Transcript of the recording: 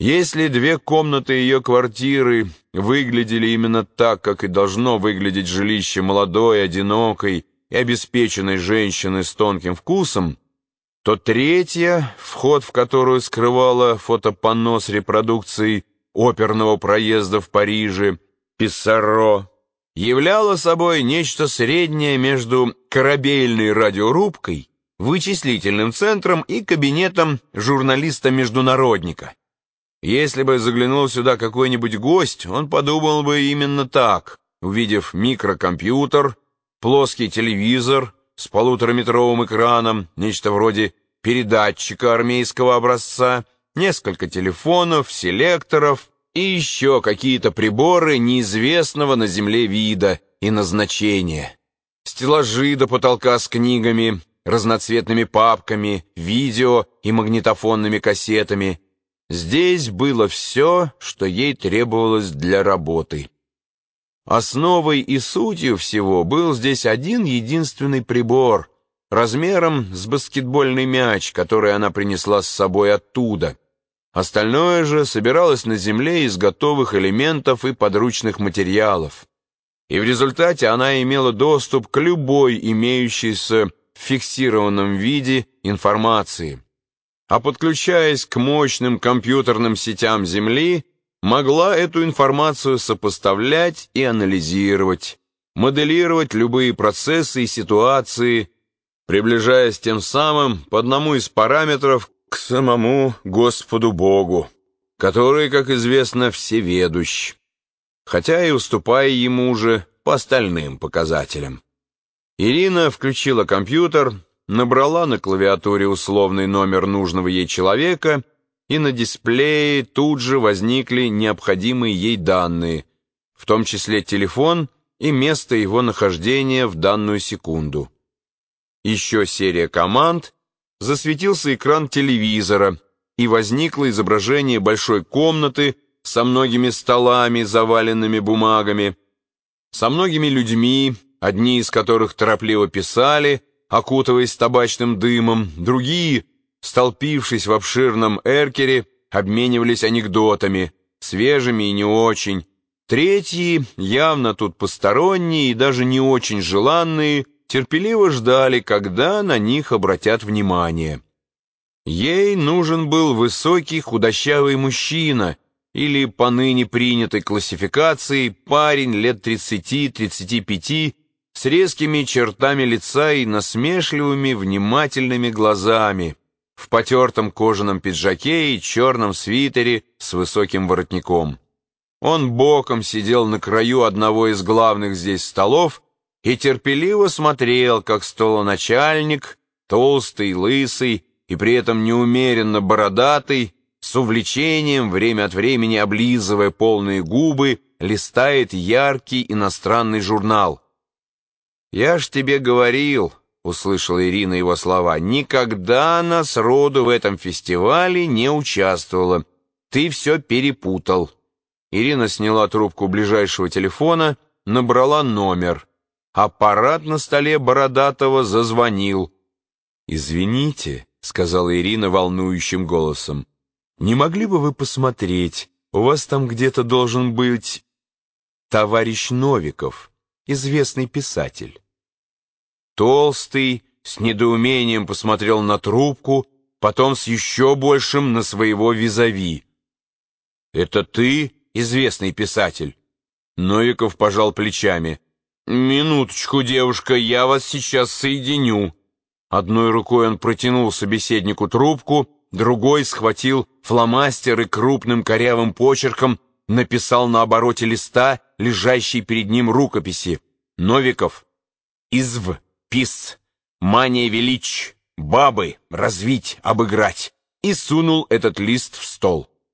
Если две комнаты ее квартиры выглядели именно так, как и должно выглядеть жилище молодой, одинокой и обеспеченной женщины с тонким вкусом, то третья, вход в которую скрывала фотопанно с репродукцией оперного проезда в Париже «Писсаро», являла собой нечто среднее между корабельной радиорубкой, вычислительным центром и кабинетом журналиста-международника. Если бы заглянул сюда какой-нибудь гость, он подумал бы именно так, увидев микрокомпьютер, плоский телевизор с полутораметровым экраном, нечто вроде передатчика армейского образца, несколько телефонов, селекторов и еще какие-то приборы неизвестного на Земле вида и назначения. Стеллажи до потолка с книгами, разноцветными папками, видео и магнитофонными кассетами — Здесь было все, что ей требовалось для работы. Основой и сутью всего был здесь один единственный прибор, размером с баскетбольный мяч, который она принесла с собой оттуда. Остальное же собиралось на земле из готовых элементов и подручных материалов. И в результате она имела доступ к любой имеющейся в фиксированном виде информации а подключаясь к мощным компьютерным сетям Земли, могла эту информацию сопоставлять и анализировать, моделировать любые процессы и ситуации, приближаясь тем самым по одному из параметров к самому Господу Богу, который, как известно, всеведущ, хотя и уступая ему уже по остальным показателям. Ирина включила компьютер, набрала на клавиатуре условный номер нужного ей человека, и на дисплее тут же возникли необходимые ей данные, в том числе телефон и место его нахождения в данную секунду. Еще серия команд, засветился экран телевизора, и возникло изображение большой комнаты со многими столами, заваленными бумагами, со многими людьми, одни из которых торопливо писали, окутываясь табачным дымом, другие, столпившись в обширном эркере, обменивались анекдотами, свежими и не очень. Третьи, явно тут посторонние и даже не очень желанные, терпеливо ждали, когда на них обратят внимание. Ей нужен был высокий худощавый мужчина или по ныне принятой классификации парень лет 30-35 с резкими чертами лица и насмешливыми внимательными глазами, в потертом кожаном пиджаке и черном свитере с высоким воротником. Он боком сидел на краю одного из главных здесь столов и терпеливо смотрел, как столоначальник, толстый, лысый и при этом неумеренно бородатый, с увлечением, время от времени облизывая полные губы, листает яркий иностранный журнал. «Я ж тебе говорил», — услышала Ирина его слова, «никогда она сроду в этом фестивале не участвовала. Ты все перепутал». Ирина сняла трубку ближайшего телефона, набрала номер. Аппарат на столе Бородатого зазвонил. «Извините», — сказала Ирина волнующим голосом, «не могли бы вы посмотреть? У вас там где-то должен быть товарищ Новиков, известный писатель». Толстый с недоумением посмотрел на трубку, потом с еще большим на своего визави. «Это ты, известный писатель?» Новиков пожал плечами. «Минуточку, девушка, я вас сейчас соединю». Одной рукой он протянул собеседнику трубку, другой схватил фломастер и крупным корявым почерком написал на обороте листа, лежащей перед ним рукописи. Новиков. Изв пис, мания велич, бабы, развить, обыграть, и сунул этот лист в стол.